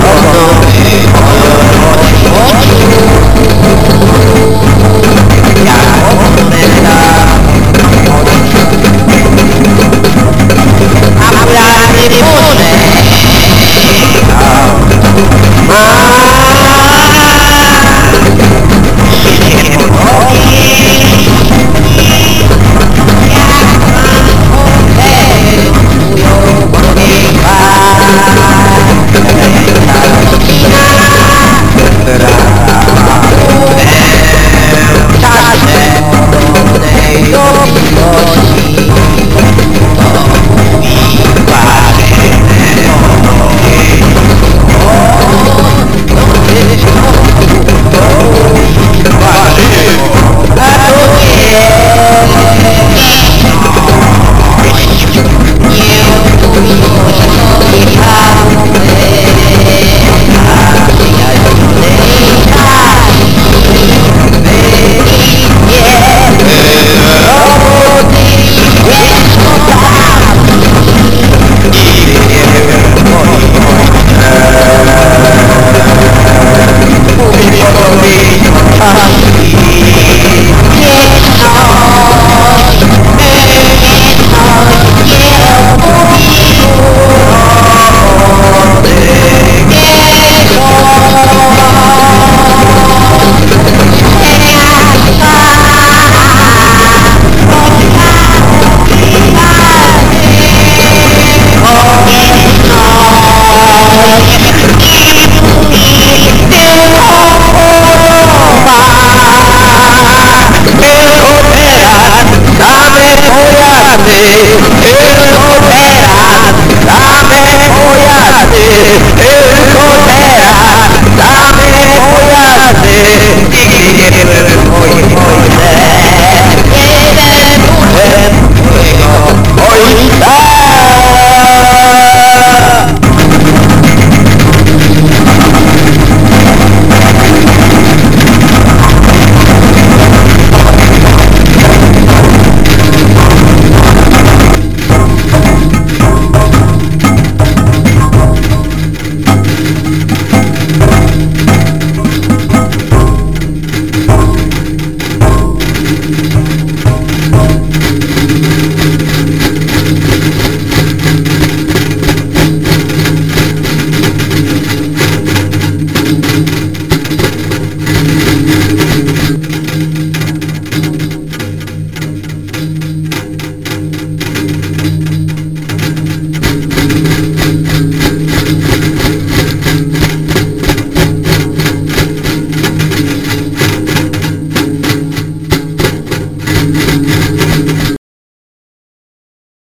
vamos.